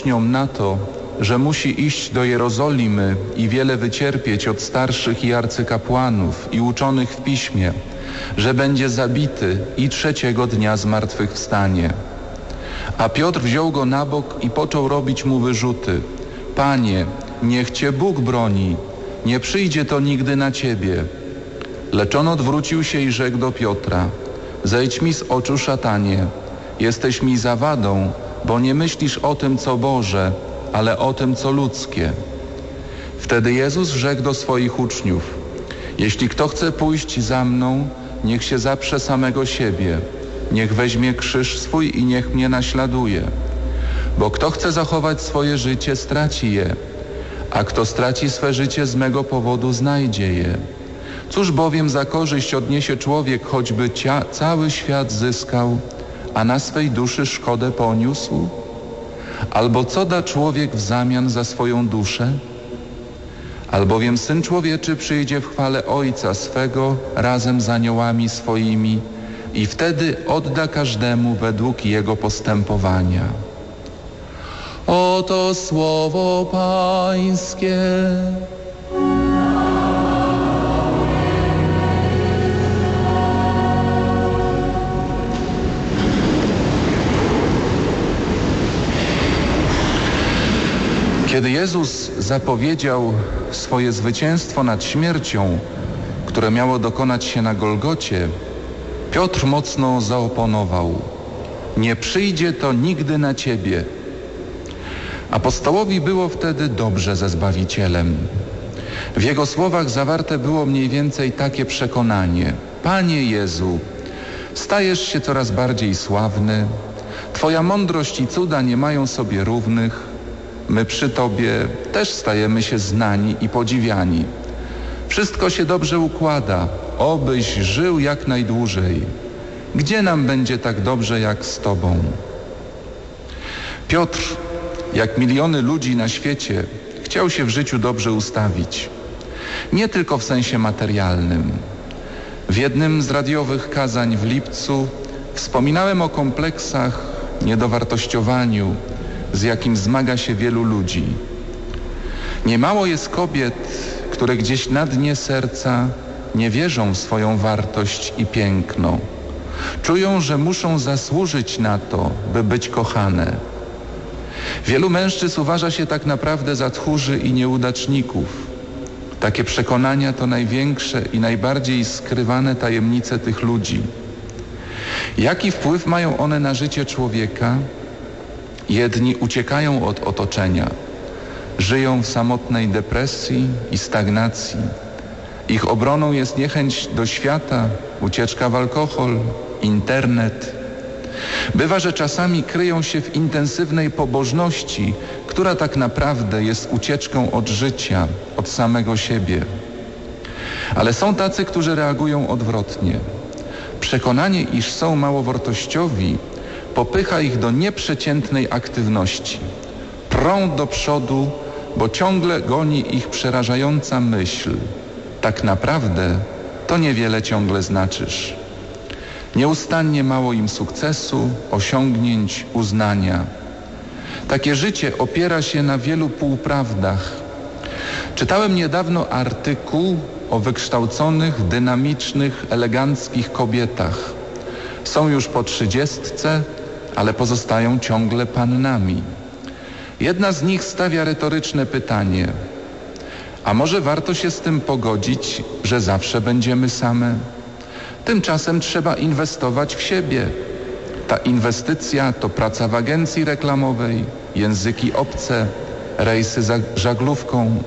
uczniom na to, że musi iść do Jerozolimy i wiele wycierpieć od starszych i arcykapłanów i uczonych w piśmie, że będzie zabity i trzeciego dnia zmartwychwstanie. A Piotr wziął go na bok i począł robić mu wyrzuty. Panie, niech Cię Bóg broni, nie przyjdzie to nigdy na Ciebie. Lecz on odwrócił się i rzekł do Piotra, zejdź mi z oczu szatanie, jesteś mi zawadą, bo nie myślisz o tym, co Boże, ale o tym, co ludzkie. Wtedy Jezus rzekł do swoich uczniów, jeśli kto chce pójść za mną, niech się zaprze samego siebie, niech weźmie krzyż swój i niech mnie naśladuje. Bo kto chce zachować swoje życie, straci je, a kto straci swe życie z mego powodu, znajdzie je. Cóż bowiem za korzyść odniesie człowiek, choćby cia, cały świat zyskał, a na swej duszy szkodę poniósł? Albo co da człowiek w zamian za swoją duszę? Albowiem Syn Człowieczy przyjdzie w chwale Ojca swego razem z aniołami swoimi i wtedy odda każdemu według jego postępowania. Oto słowo Pańskie. Kiedy Jezus zapowiedział swoje zwycięstwo nad śmiercią, które miało dokonać się na Golgocie, Piotr mocno zaoponował. Nie przyjdzie to nigdy na ciebie. Apostołowi było wtedy dobrze ze Zbawicielem. W jego słowach zawarte było mniej więcej takie przekonanie. Panie Jezu, stajesz się coraz bardziej sławny, Twoja mądrość i cuda nie mają sobie równych, my przy Tobie też stajemy się znani i podziwiani. Wszystko się dobrze układa, obyś żył jak najdłużej. Gdzie nam będzie tak dobrze jak z Tobą? Piotr, jak miliony ludzi na świecie, chciał się w życiu dobrze ustawić. Nie tylko w sensie materialnym. W jednym z radiowych kazań w lipcu wspominałem o kompleksach, niedowartościowaniu, z jakim zmaga się wielu ludzi. Niemało jest kobiet, które gdzieś na dnie serca nie wierzą w swoją wartość i piękno. Czują, że muszą zasłużyć na to, by być kochane. Wielu mężczyzn uważa się tak naprawdę za tchórzy i nieudaczników. Takie przekonania to największe i najbardziej skrywane tajemnice tych ludzi. Jaki wpływ mają one na życie człowieka? Jedni uciekają od otoczenia, żyją w samotnej depresji i stagnacji. Ich obroną jest niechęć do świata, ucieczka w alkohol, internet. Bywa, że czasami kryją się w intensywnej pobożności, która tak naprawdę jest ucieczką od życia, od samego siebie. Ale są tacy, którzy reagują odwrotnie. Przekonanie, iż są mało wartościowi, popycha ich do nieprzeciętnej aktywności. Prą do przodu, bo ciągle goni ich przerażająca myśl. Tak naprawdę to niewiele ciągle znaczysz. Nieustannie mało im sukcesu, osiągnięć, uznania. Takie życie opiera się na wielu półprawdach. Czytałem niedawno artykuł o wykształconych, dynamicznych, eleganckich kobietach. Są już po trzydziestce, ale pozostają ciągle pannami. Jedna z nich stawia retoryczne pytanie: A może warto się z tym pogodzić, że zawsze będziemy same? Tymczasem trzeba inwestować w siebie. Ta inwestycja to praca w agencji reklamowej, języki obce, rejsy za żaglówką.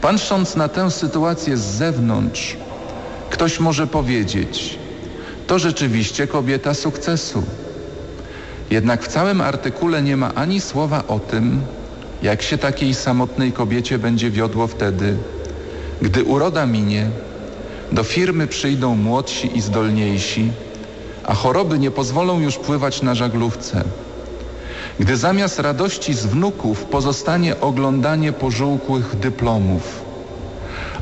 Patrząc na tę sytuację z zewnątrz, ktoś może powiedzieć: To rzeczywiście kobieta sukcesu. Jednak w całym artykule nie ma ani słowa o tym, jak się takiej samotnej kobiecie będzie wiodło wtedy, gdy uroda minie, do firmy przyjdą młodsi i zdolniejsi, a choroby nie pozwolą już pływać na żaglówce. Gdy zamiast radości z wnuków pozostanie oglądanie pożółkłych dyplomów.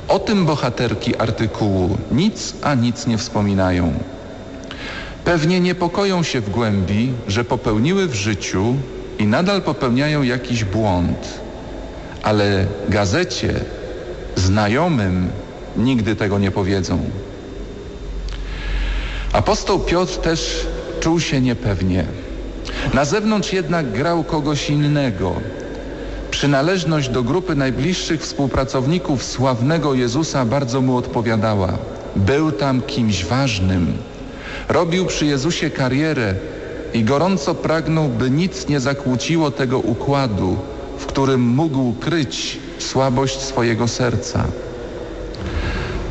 O tym bohaterki artykułu nic a nic nie wspominają. Pewnie niepokoją się w głębi, że popełniły w życiu i nadal popełniają jakiś błąd, ale gazecie, znajomym nigdy tego nie powiedzą. Apostoł Piotr też czuł się niepewnie. Na zewnątrz jednak grał kogoś innego. Przynależność do grupy najbliższych współpracowników sławnego Jezusa bardzo mu odpowiadała. Był tam kimś ważnym. Robił przy Jezusie karierę i gorąco pragnął, by nic nie zakłóciło tego układu, w którym mógł kryć słabość swojego serca.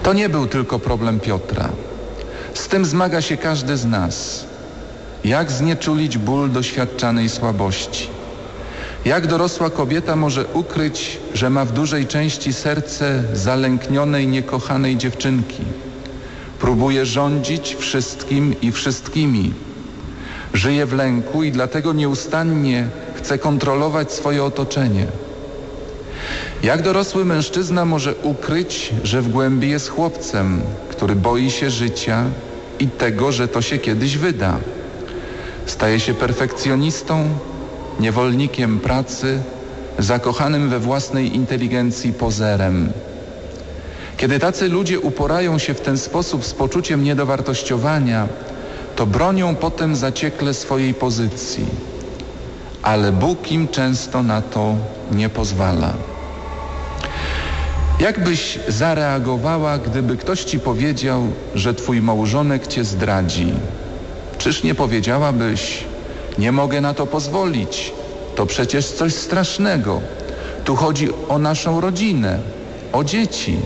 To nie był tylko problem Piotra. Z tym zmaga się każdy z nas. Jak znieczulić ból doświadczanej słabości? Jak dorosła kobieta może ukryć, że ma w dużej części serce zalęknionej, niekochanej dziewczynki? Próbuje rządzić wszystkim i wszystkimi. Żyje w lęku i dlatego nieustannie chce kontrolować swoje otoczenie. Jak dorosły mężczyzna może ukryć, że w głębi jest chłopcem, który boi się życia i tego, że to się kiedyś wyda? Staje się perfekcjonistą, niewolnikiem pracy, zakochanym we własnej inteligencji pozerem. Kiedy tacy ludzie uporają się w ten sposób z poczuciem niedowartościowania, to bronią potem zaciekle swojej pozycji. Ale Bóg im często na to nie pozwala. Jakbyś zareagowała, gdyby ktoś ci powiedział, że twój małżonek cię zdradzi? Czyż nie powiedziałabyś, nie mogę na to pozwolić, to przecież coś strasznego. Tu chodzi o naszą rodzinę, o dzieci.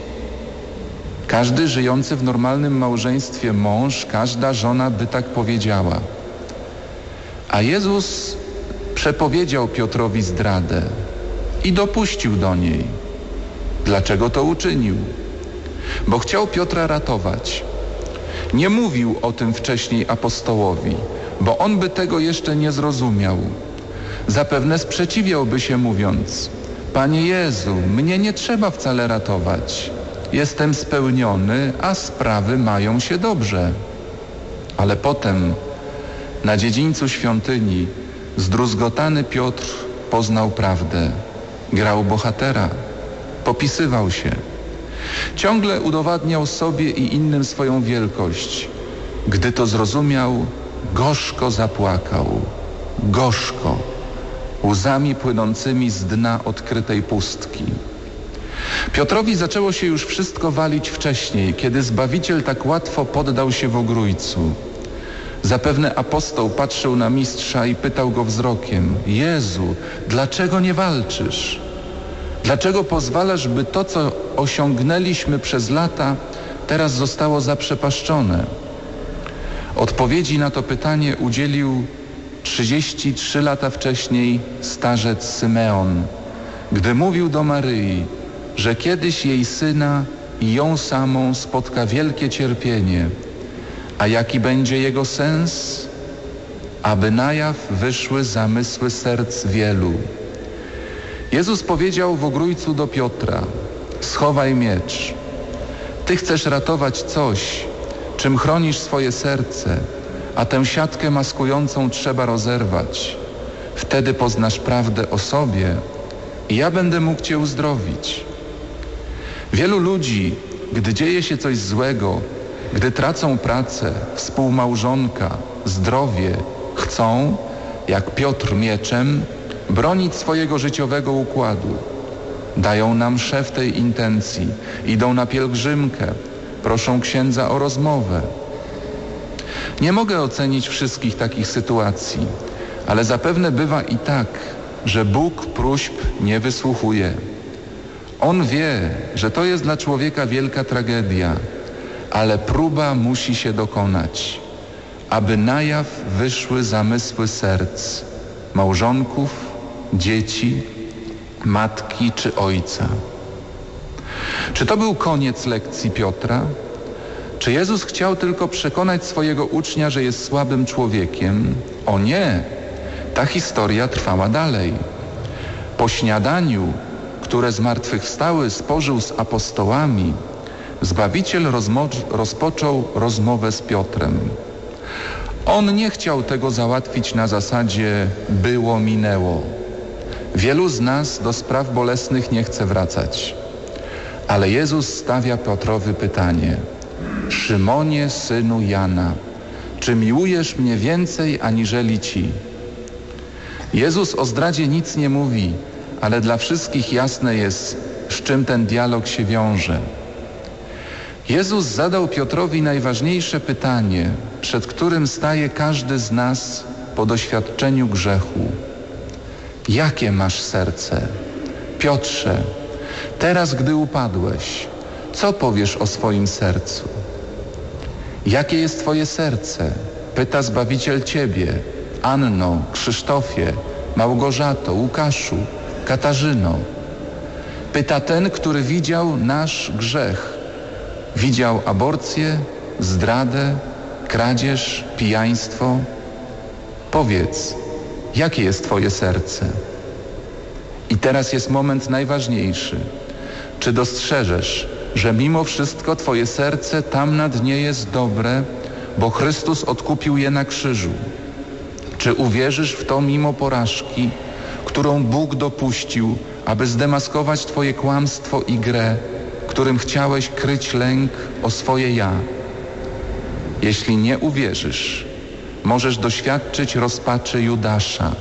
Każdy żyjący w normalnym małżeństwie mąż, każda żona by tak powiedziała. A Jezus przepowiedział Piotrowi zdradę i dopuścił do niej. Dlaczego to uczynił? Bo chciał Piotra ratować. Nie mówił o tym wcześniej apostołowi, bo on by tego jeszcze nie zrozumiał. Zapewne sprzeciwiałby się mówiąc Panie Jezu, mnie nie trzeba wcale ratować. Jestem spełniony, a sprawy mają się dobrze. Ale potem na dziedzińcu świątyni zdruzgotany Piotr poznał prawdę. Grał bohatera, popisywał się. Ciągle udowadniał sobie i innym swoją wielkość. Gdy to zrozumiał, gorzko zapłakał. Gorzko łzami płynącymi z dna odkrytej pustki. Piotrowi zaczęło się już wszystko walić wcześniej, kiedy Zbawiciel tak łatwo poddał się w ogrójcu. Zapewne apostoł patrzył na mistrza i pytał go wzrokiem: Jezu, dlaczego nie walczysz? Dlaczego pozwalasz, by to, co osiągnęliśmy przez lata, teraz zostało zaprzepaszczone? Odpowiedzi na to pytanie udzielił 33 lata wcześniej starzec Symeon, gdy mówił do Maryi, że kiedyś jej syna i ją samą spotka wielkie cierpienie, a jaki będzie jego sens? Aby na jaw wyszły zamysły serc wielu. Jezus powiedział w ogrójcu do Piotra, schowaj miecz. Ty chcesz ratować coś, czym chronisz swoje serce, a tę siatkę maskującą trzeba rozerwać. Wtedy poznasz prawdę o sobie i ja będę mógł Cię uzdrowić. Wielu ludzi, gdy dzieje się coś złego, gdy tracą pracę, współmałżonka, zdrowie, chcą, jak Piotr mieczem, bronić swojego życiowego układu. Dają nam szef tej intencji, idą na pielgrzymkę, proszą księdza o rozmowę. Nie mogę ocenić wszystkich takich sytuacji, ale zapewne bywa i tak, że Bóg próśb nie wysłuchuje. On wie, że to jest dla człowieka wielka tragedia, ale próba musi się dokonać, aby na jaw wyszły zamysły serc małżonków, dzieci, matki czy ojca. Czy to był koniec lekcji Piotra? Czy Jezus chciał tylko przekonać swojego ucznia, że jest słabym człowiekiem? O nie! Ta historia trwała dalej. Po śniadaniu, które zmartwychwstały spożył z apostołami, Zbawiciel rozpoczął rozmowę z Piotrem. On nie chciał tego załatwić na zasadzie było, minęło. Wielu z nas do spraw bolesnych nie chce wracać. Ale Jezus stawia Piotrowi pytanie. Szymonie, synu Jana, czy miłujesz mnie więcej aniżeli ci? Jezus o zdradzie nic nie mówi, ale dla wszystkich jasne jest, z czym ten dialog się wiąże. Jezus zadał Piotrowi najważniejsze pytanie, przed którym staje każdy z nas po doświadczeniu grzechu. Jakie masz serce? Piotrze, teraz gdy upadłeś, co powiesz o swoim sercu? Jakie jest Twoje serce? Pyta Zbawiciel Ciebie, Anno, Krzysztofie, Małgorzato, Łukaszu, Katarzyno. Pyta ten, który widział nasz grzech. Widział aborcję, zdradę, kradzież, pijaństwo. Powiedz, jakie jest Twoje serce? I teraz jest moment najważniejszy. Czy dostrzeżesz, że mimo wszystko Twoje serce tam na dnie jest dobre, bo Chrystus odkupił je na krzyżu? Czy uwierzysz w to mimo porażki, którą Bóg dopuścił, aby zdemaskować Twoje kłamstwo i grę, którym chciałeś kryć lęk o swoje ja? Jeśli nie uwierzysz, możesz doświadczyć rozpaczy Judasza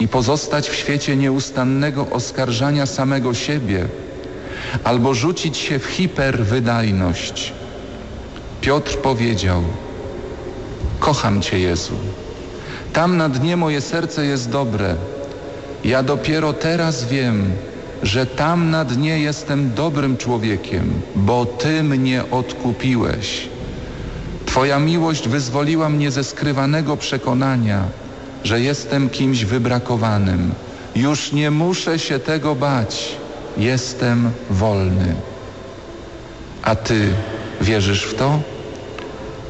i pozostać w świecie nieustannego oskarżania samego siebie albo rzucić się w hiperwydajność. Piotr powiedział, kocham Cię Jezu. Tam na dnie moje serce jest dobre. Ja dopiero teraz wiem, że tam na dnie jestem dobrym człowiekiem, bo Ty mnie odkupiłeś. Twoja miłość wyzwoliła mnie ze skrywanego przekonania, że jestem kimś wybrakowanym. Już nie muszę się tego bać. Jestem wolny. A Ty wierzysz w to?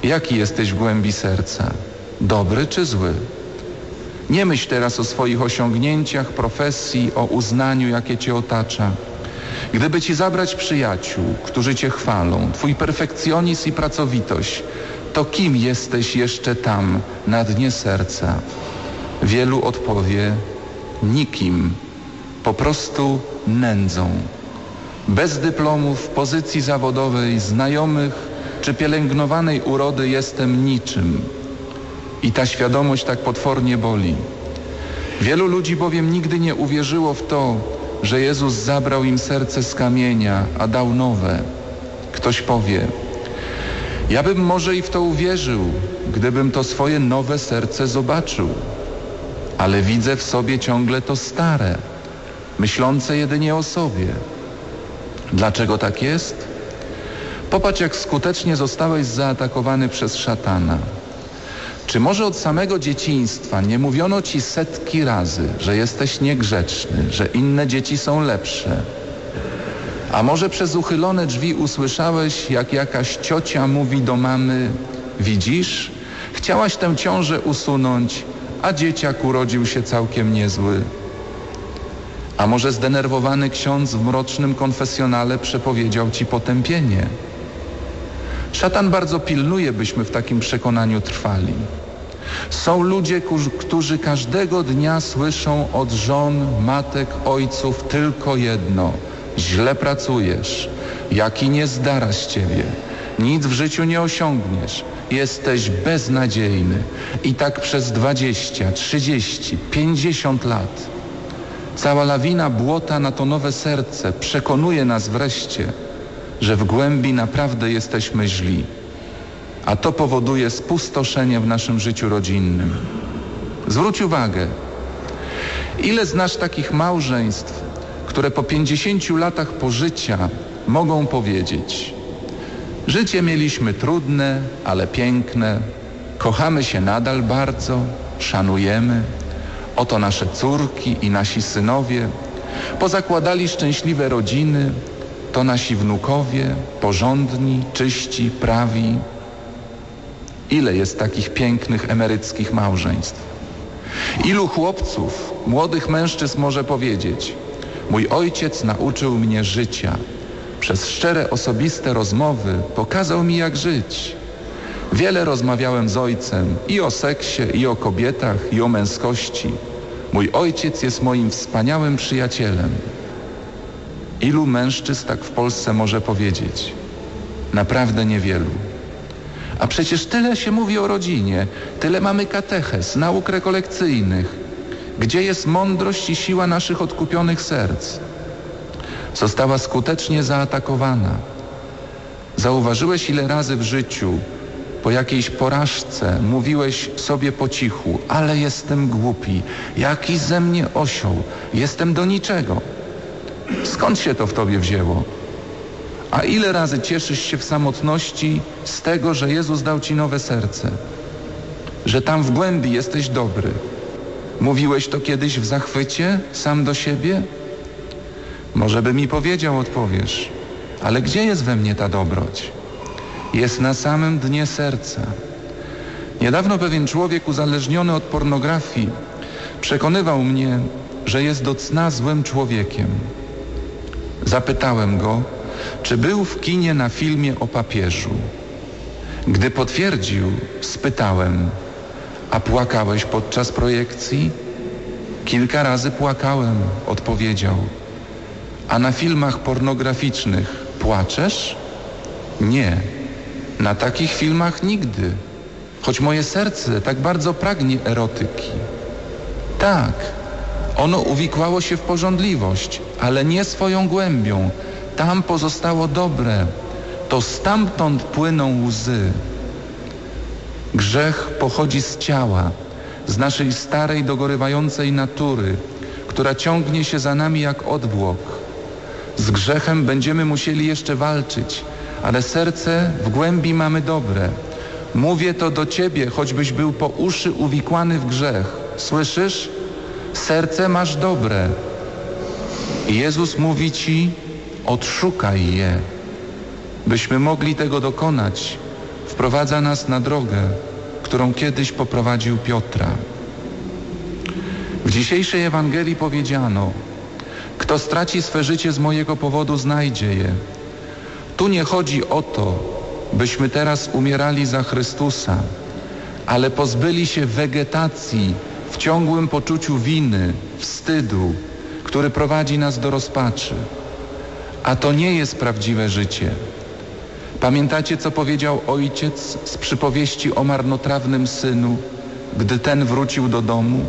Jaki jesteś w głębi serca? Dobry czy zły? Nie myśl teraz o swoich osiągnięciach, profesji, o uznaniu, jakie Cię otacza. Gdyby Ci zabrać przyjaciół, którzy Cię chwalą, Twój perfekcjonizm i pracowitość, to kim jesteś jeszcze tam, na dnie serca? Wielu odpowie, nikim, po prostu nędzą. Bez dyplomów, pozycji zawodowej, znajomych czy pielęgnowanej urody jestem niczym. I ta świadomość tak potwornie boli. Wielu ludzi bowiem nigdy nie uwierzyło w to, że Jezus zabrał im serce z kamienia, a dał nowe. Ktoś powie, ja bym może i w to uwierzył, gdybym to swoje nowe serce zobaczył, ale widzę w sobie ciągle to stare, myślące jedynie o sobie. Dlaczego tak jest? Popatrz, jak skutecznie zostałeś zaatakowany przez szatana. Czy może od samego dzieciństwa nie mówiono ci setki razy, że jesteś niegrzeczny, że inne dzieci są lepsze? A może przez uchylone drzwi usłyszałeś, jak jakaś ciocia mówi do mamy: Widzisz, chciałaś tę ciążę usunąć, a dzieciak urodził się całkiem niezły. A może zdenerwowany ksiądz w mrocznym konfesjonale przepowiedział ci potępienie. Szatan bardzo pilnuje, byśmy w takim przekonaniu trwali. Są ludzie, którzy każdego dnia słyszą od żon, matek, ojców tylko jedno. Źle pracujesz. Jaki nie zdara ciebie. Nic w życiu nie osiągniesz. Jesteś beznadziejny. I tak przez 20, 30, 50 lat. Cała lawina błota na to nowe serce przekonuje nas wreszcie, że w głębi naprawdę jesteśmy źli. A to powoduje spustoszenie w naszym życiu rodzinnym. Zwróć uwagę, ile znasz takich małżeństw, które po 50 latach pożycia mogą powiedzieć: Życie mieliśmy trudne, ale piękne, kochamy się nadal bardzo, szanujemy. Oto nasze córki i nasi synowie pozakładali szczęśliwe rodziny, to nasi wnukowie, porządni, czyści, prawi. Ile jest takich pięknych emeryckich małżeństw? Ilu chłopców, młodych mężczyzn może powiedzieć: Mój ojciec nauczył mnie życia. Przez szczere osobiste rozmowy pokazał mi, jak żyć. Wiele rozmawiałem z ojcem i o seksie, i o kobietach, i o męskości. Mój ojciec jest moim wspaniałym przyjacielem. Ilu mężczyzn tak w Polsce może powiedzieć? Naprawdę niewielu. A przecież tyle się mówi o rodzinie, tyle mamy kateches, nauk rekolekcyjnych. Gdzie jest mądrość i siła naszych odkupionych serc? Została skutecznie zaatakowana. Zauważyłeś ile razy w życiu po jakiejś porażce mówiłeś sobie po cichu, ale jestem głupi, jaki ze mnie osioł, jestem do niczego. Skąd się to w tobie wzięło? A ile razy cieszysz się w samotności z tego, że Jezus dał ci nowe serce? Że tam w głębi jesteś dobry. Mówiłeś to kiedyś w zachwycie, sam do siebie? Może by mi powiedział, odpowiesz, ale gdzie jest we mnie ta dobroć? Jest na samym dnie serca. Niedawno pewien człowiek uzależniony od pornografii przekonywał mnie, że jest do cna złym człowiekiem. Zapytałem go, czy był w kinie na filmie o papieżu. Gdy potwierdził, spytałem, a płakałeś podczas projekcji? Kilka razy płakałem, odpowiedział. A na filmach pornograficznych płaczesz? Nie. Na takich filmach nigdy, choć moje serce tak bardzo pragnie erotyki. Tak, ono uwikłało się w porządliwość, ale nie swoją głębią. Tam pozostało dobre. To stamtąd płyną łzy. Grzech pochodzi z ciała, z naszej starej, dogorywającej natury, która ciągnie się za nami jak odwłok. Z grzechem będziemy musieli jeszcze walczyć, ale serce w głębi mamy dobre. Mówię to do Ciebie, choćbyś był po uszy uwikłany w grzech. Słyszysz? Serce masz dobre. Jezus mówi Ci, odszukaj je. Byśmy mogli tego dokonać, wprowadza nas na drogę, którą kiedyś poprowadził Piotra. W dzisiejszej Ewangelii powiedziano, kto straci swe życie z mojego powodu, znajdzie je. Tu nie chodzi o to, byśmy teraz umierali za Chrystusa, ale pozbyli się wegetacji w ciągłym poczuciu winy, wstydu, który prowadzi nas do rozpaczy. A to nie jest prawdziwe życie. Pamiętacie, co powiedział ojciec z przypowieści o marnotrawnym synu, gdy ten wrócił do domu?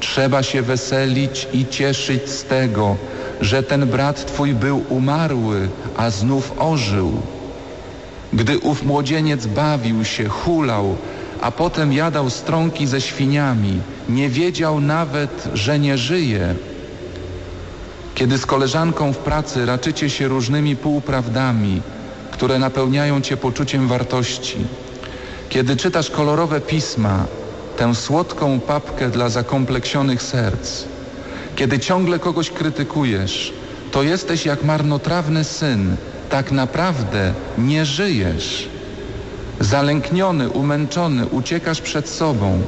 Trzeba się weselić i cieszyć z tego, że ten brat twój był umarły, a znów ożył. Gdy ów młodzieniec bawił się, hulał, a potem jadał strąki ze świniami, nie wiedział nawet, że nie żyje. Kiedy z koleżanką w pracy raczycie się różnymi półprawdami, które napełniają cię poczuciem wartości, kiedy czytasz kolorowe pisma, tę słodką papkę dla zakompleksionych serc, kiedy ciągle kogoś krytykujesz, to jesteś jak marnotrawny syn, tak naprawdę nie żyjesz. Zalękniony, umęczony, uciekasz przed sobą.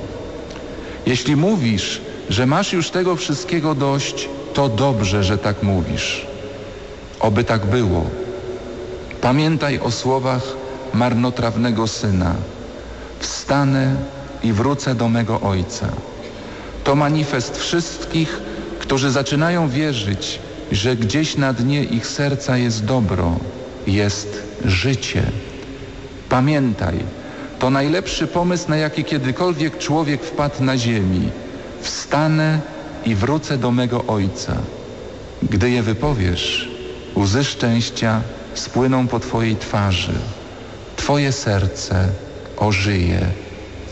Jeśli mówisz, że masz już tego wszystkiego dość, to dobrze, że tak mówisz. Oby tak było. Pamiętaj o słowach marnotrawnego syna. Wstanę i wrócę do mego ojca. To manifest wszystkich, którzy zaczynają wierzyć, że gdzieś na dnie ich serca jest dobro, jest życie. Pamiętaj, to najlepszy pomysł, na jaki kiedykolwiek człowiek wpadł na ziemi. Wstanę i wrócę do mego Ojca. Gdy je wypowiesz, łzy szczęścia spłyną po Twojej twarzy. Twoje serce ożyje.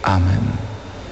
Amen.